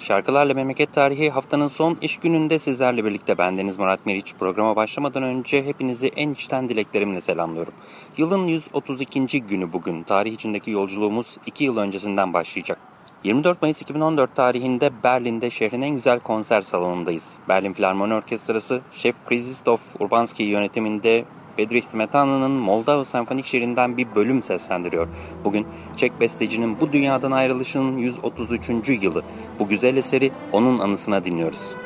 Şarkılarla Memleket Tarihi haftanın son iş gününde sizlerle birlikte bendeniz Murat Meriç. Programa başlamadan önce hepinizi en içten dileklerimle selamlıyorum. Yılın 132. günü bugün. Tarih içindeki yolculuğumuz 2 yıl öncesinden başlayacak. 24 Mayıs 2014 tarihinde Berlin'de şehrin en güzel konser salonundayız. Berlin Filarmoni Orkestrası, Şef Krzysztof Urbanski yönetiminde Bedrich Smetana'nın Moldova Senfonik Şiirinden bir bölüm seslendiriyor. Bugün Çek bestecinin bu dünyadan ayrılışının 133. yılı. Bu güzel eseri onun anısına dinliyoruz.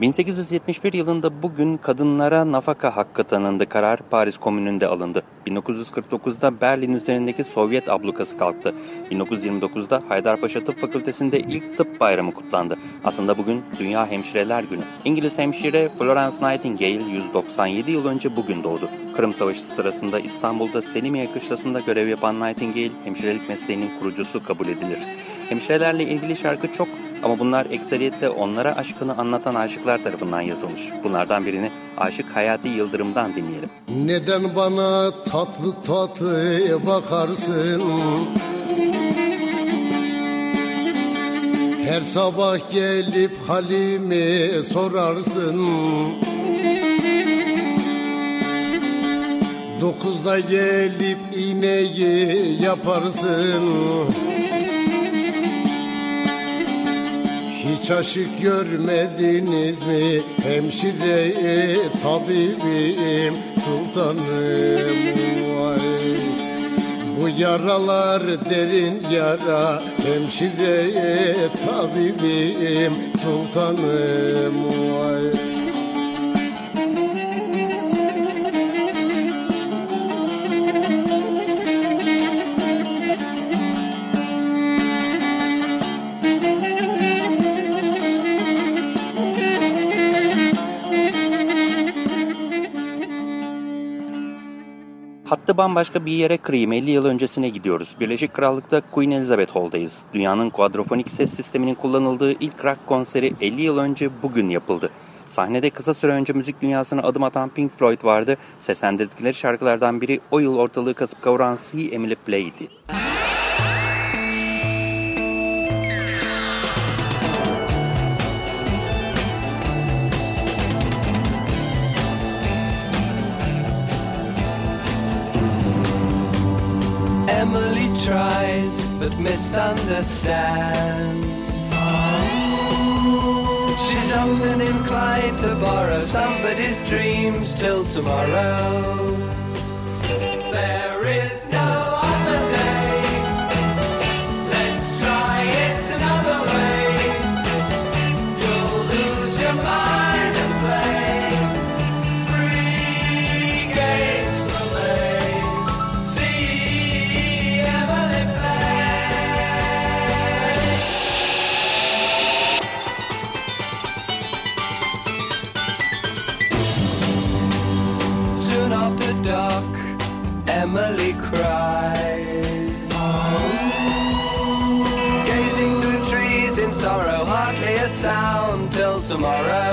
...1871 yılında bugün kadınlara nafaka hakkı tanındı karar Paris Komünü'nde alındı. 1949'da Berlin üzerindeki Sovyet ablukası kalktı. 1929'da Haydarpaşa Tıp Fakültesi'nde ilk tıp bayramı kutlandı. Aslında bugün Dünya Hemşireler Günü. İngiliz hemşire Florence Nightingale 197 yıl önce bugün doğdu. Kırım Savaşı sırasında İstanbul'da Selimiye Kışlası'nda görev yapan Nightingale, hemşirelik mesleğinin kurucusu kabul edilir. Hemşirelerle ilgili şarkı çok ama bunlar ekseriyetle onlara aşkını anlatan aşıklar tarafından yazılmış. Bunlardan birini Aşık Hayati Yıldırım'dan dinleyelim. Neden bana tatlı tatlı bakarsın? Her sabah gelip halimi sorarsın Dokuzda gelip iğneyi yaparsın Hiç aşık görmediniz mi? Hemşire tabibim sultanım. Vay. Bu yaralar derin yara Hemşire tabibim sultanım. Vay Hattı bambaşka bir yere kırayım 50 yıl öncesine gidiyoruz. Birleşik Krallık'ta Queen Elizabeth Hall'dayız. Dünyanın kuadrofonik ses sisteminin kullanıldığı ilk rock konseri 50 yıl önce bugün yapıldı. Sahnede kısa süre önce müzik dünyasına adım atan Pink Floyd vardı. Seslendirdikleri şarkılardan biri o yıl ortalığı kasıp kavuran See Emily Play'di. But misunderstands. She's often inclined to borrow somebody's dreams till tomorrow. Tomorrow.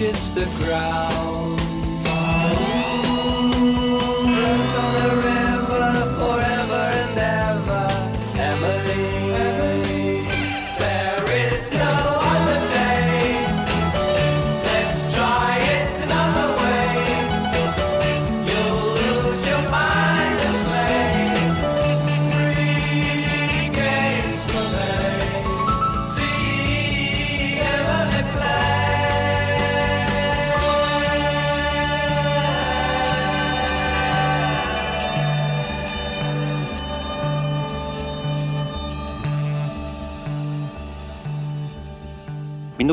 reaches the ground.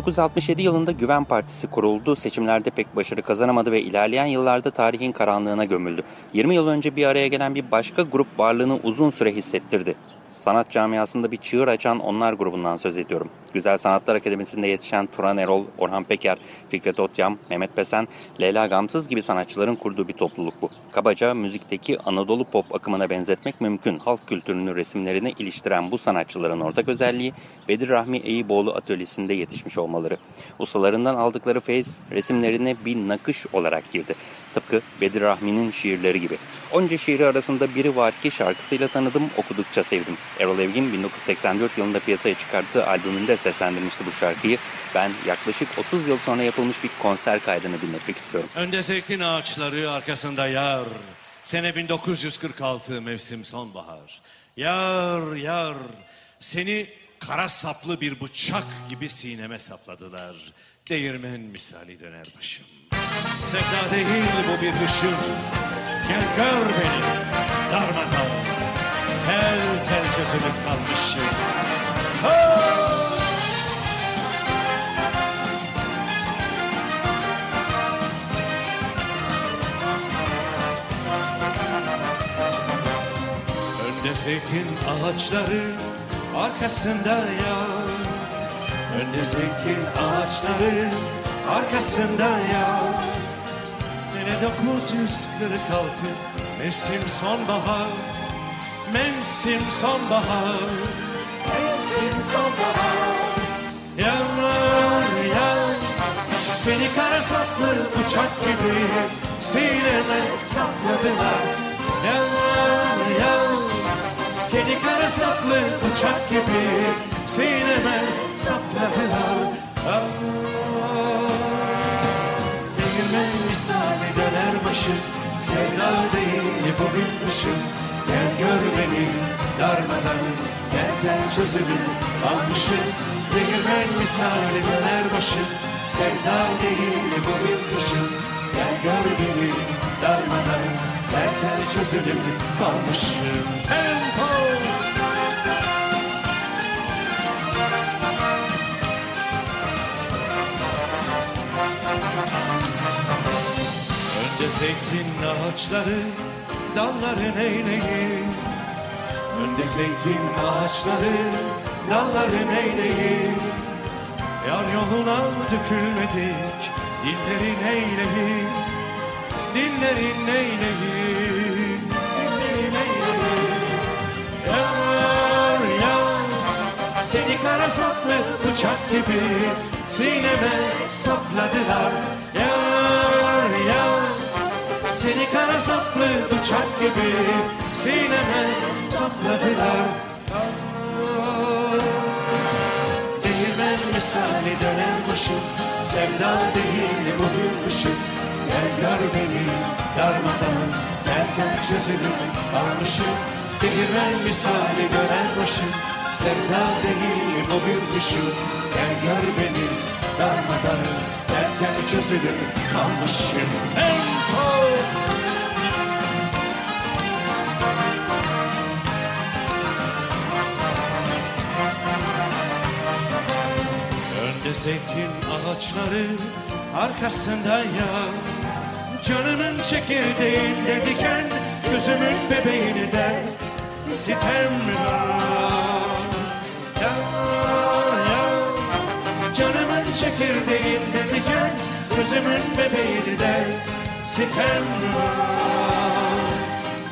1967 yılında Güven Partisi kuruldu. Seçimlerde pek başarı kazanamadı ve ilerleyen yıllarda tarihin karanlığına gömüldü. 20 yıl önce bir araya gelen bir başka grup varlığını uzun süre hissettirdi. Sanat camiasında bir çığır açan onlar grubundan söz ediyorum. Güzel Sanatlar Akademisi'nde yetişen Turan Erol, Orhan Peker, Fikret Otyam, Mehmet Pesen, Leyla Gamsız gibi sanatçıların kurduğu bir topluluk bu. Kabaca müzikteki Anadolu pop akımına benzetmek mümkün. Halk kültürünü resimlerine iliştiren bu sanatçıların ortak özelliği Bedir Rahmi Eyüboğlu atölyesinde yetişmiş olmaları. Ustalarından aldıkları feyz resimlerine bir nakış olarak girdi. Tıpkı Bedir Rahmi'nin şiirleri gibi. Onca şiiri arasında biri var ki şarkısıyla tanıdım, okudukça sevdim. Erol Evgin 1984 yılında piyasaya çıkarttığı albümünde seslendirmişti bu şarkıyı. Ben yaklaşık 30 yıl sonra yapılmış bir konser kaydını dinletmek istiyorum. Önde zeytin ağaçları, arkasında yar. Sene 1946, mevsim sonbahar. Yar, yar, seni kara saplı bir bıçak gibi sineme sapladılar. Değirmen misali döner başım. Sevda değil bu bir hışım. Gel gör beni, darmadağın. Tel tel çözülüp kalmışım. Oh! Önde zeytin ağaçları arkasında yar Önde zeytin ağaçları arkasında yar. Sene 946 mevsim sonbahar. Mevsim sonbahar. Mevsim sonbahar. Yağmur yağ Seni kara saplı uçak gibi Sineme sapladılar. Yağmur yağ Seni kara saplı uçak gibi Sineme sapladılar. Ah, Değirmen misali döner başım Sevda değil bugün ışık Gel gör beni darmadan Tel tel çözülür almışım. Değirmen misali döner başım Sevda değil bugün ışık Gel gör beni darmadan Tel tel çözülür kalmışım Tempo zeytin ağaçları dalların eğleyi Önde zeytin ağaçları dalların eğleyi Yar yoluna dökülmedik dillerin eğleyi Dillerin eğleyi Dillerin eğleyi Yar yar seni kara saplı bıçak gibi sineme sapladılar. Yar seni kara saplı bıçak gibi sineme sapladılar. Değirmen misali dönen başım Sevda değil bugün ışık Gel gör beni darmadan Tel tel çözülüp kalmışım Değirmen misali dönen başım Sevda değil bugün ışık Gel gör beni darmadan Tel çözülüp kalmışım Tempo. Önde zeytin ağaçları arkasında yağ. Canımın çekirdeğinde diken Gözümün bebeğini de sitem var. Canımın çekirdeğinde diken Gözümün bebeğini de sitem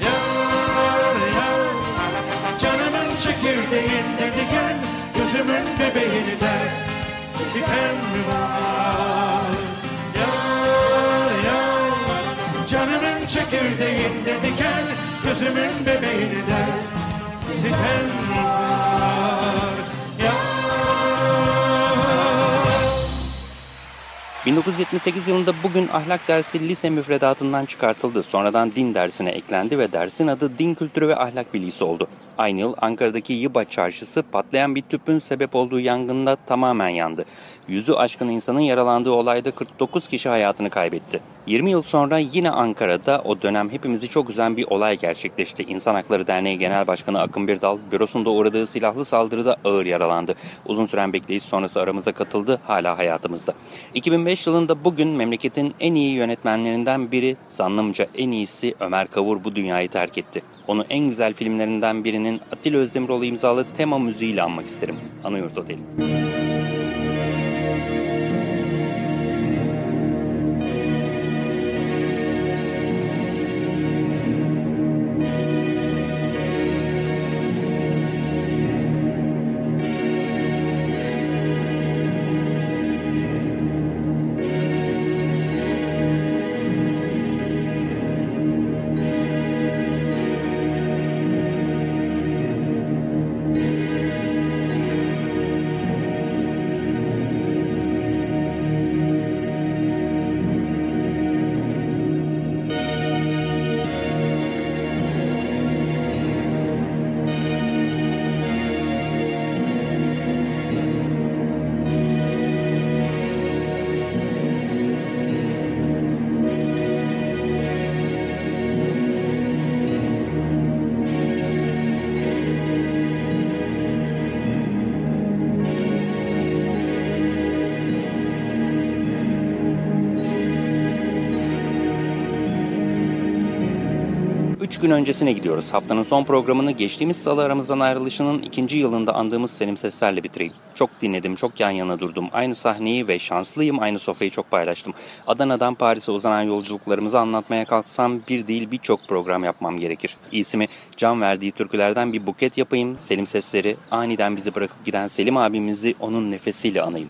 Yar, yar. Canımın çekirdeğinde diken Gözümün bebeğini de sitem var Yar yar Canımın çekirdeğinde diken Gözümün bebeğini de sitem var 1978 yılında bugün ahlak dersi lise müfredatından çıkartıldı. Sonradan din dersine eklendi ve dersin adı Din Kültürü ve Ahlak Bilgisi oldu. Aynı yıl Ankara'daki Yıba Çarşısı patlayan bir tüpün sebep olduğu yangında tamamen yandı. Yüzü aşkın insanın yaralandığı olayda 49 kişi hayatını kaybetti. 20 yıl sonra yine Ankara'da o dönem hepimizi çok üzen bir olay gerçekleşti. İnsan Hakları Derneği Genel Başkanı Akın Birdal, bürosunda uğradığı silahlı saldırıda ağır yaralandı. Uzun süren bekleyiş sonrası aramıza katıldı, hala hayatımızda. 2005 yılında bugün memleketin en iyi yönetmenlerinden biri, zannımca en iyisi Ömer Kavur bu dünyayı terk etti. Onu en güzel filmlerinden birinin Atilla Özdemiroğlu imzalı tema müziğiyle anmak isterim. Anıyurt Oteli. 3 gün öncesine gidiyoruz. Haftanın son programını geçtiğimiz salı aramızdan ayrılışının ikinci yılında andığımız Selim Sesler'le bitireyim. Çok dinledim, çok yan yana durdum. Aynı sahneyi ve şanslıyım aynı sofrayı çok paylaştım. Adana'dan Paris'e uzanan yolculuklarımızı anlatmaya kalksam bir değil birçok program yapmam gerekir. İyisi mi can verdiği türkülerden bir buket yapayım. Selim Sesleri aniden bizi bırakıp giden Selim abimizi onun nefesiyle anayım.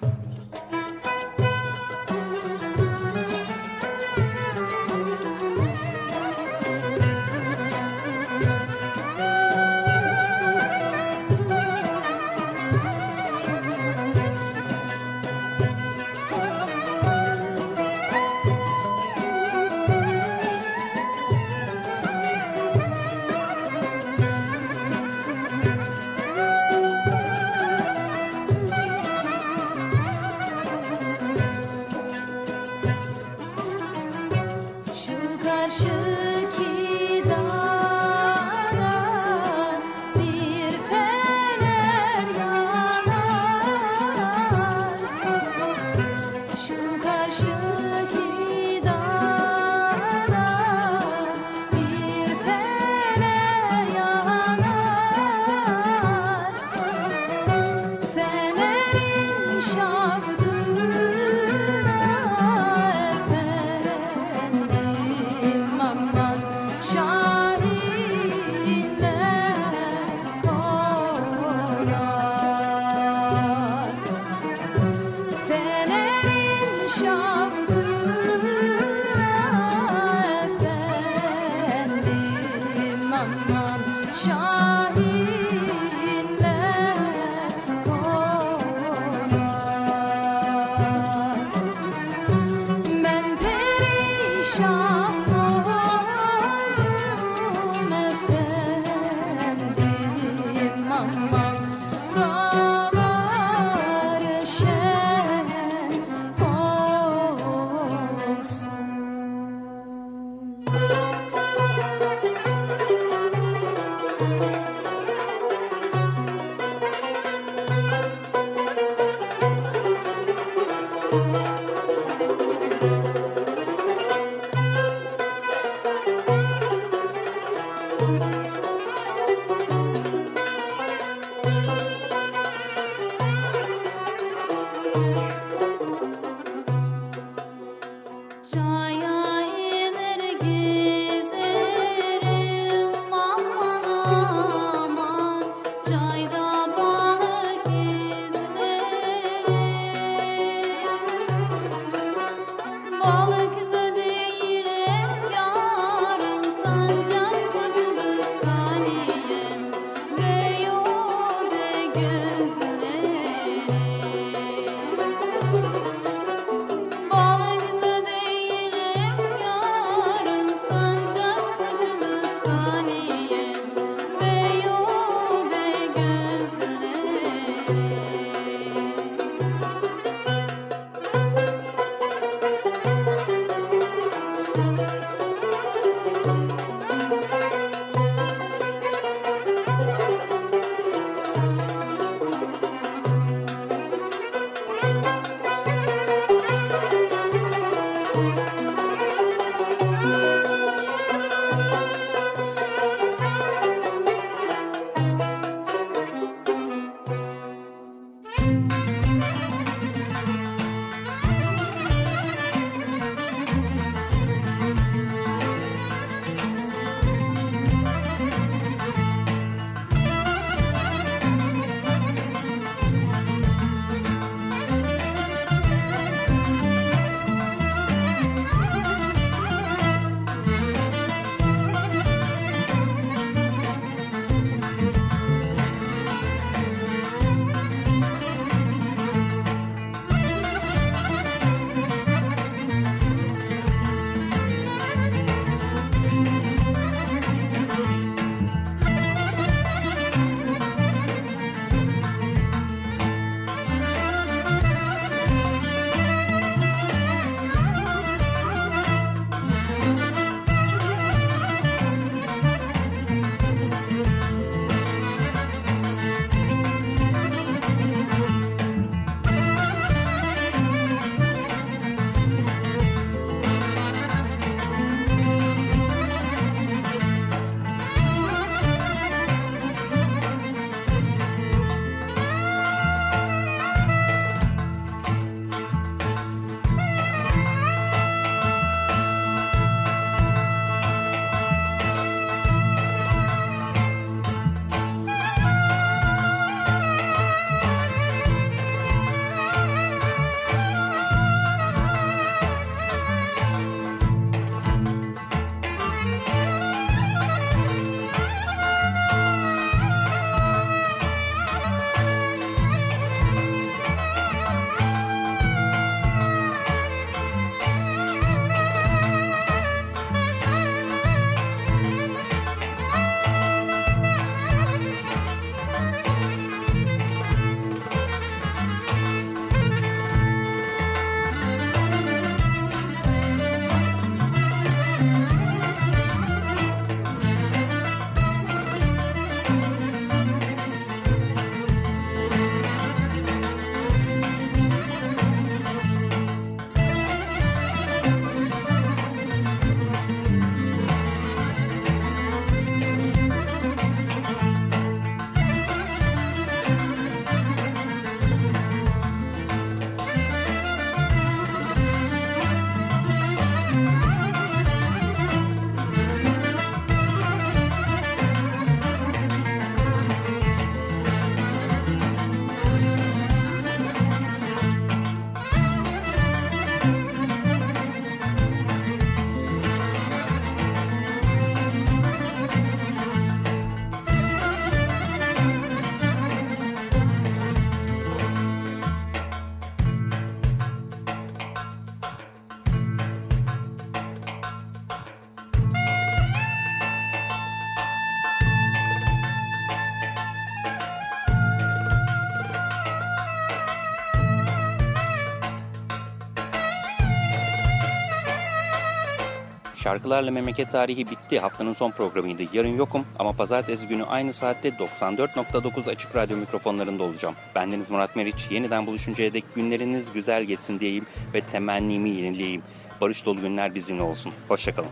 Şarkılarla Memleket Tarihi bitti. Haftanın son programıydı. Yarın yokum ama pazartesi günü aynı saatte 94.9 Açık Radyo mikrofonlarında olacağım. Bendeniz Murat Meriç. Yeniden buluşuncaya dek günleriniz güzel geçsin diyeyim ve temennimi yenileyeyim. Barış dolu günler bizimle olsun. Hoşçakalın.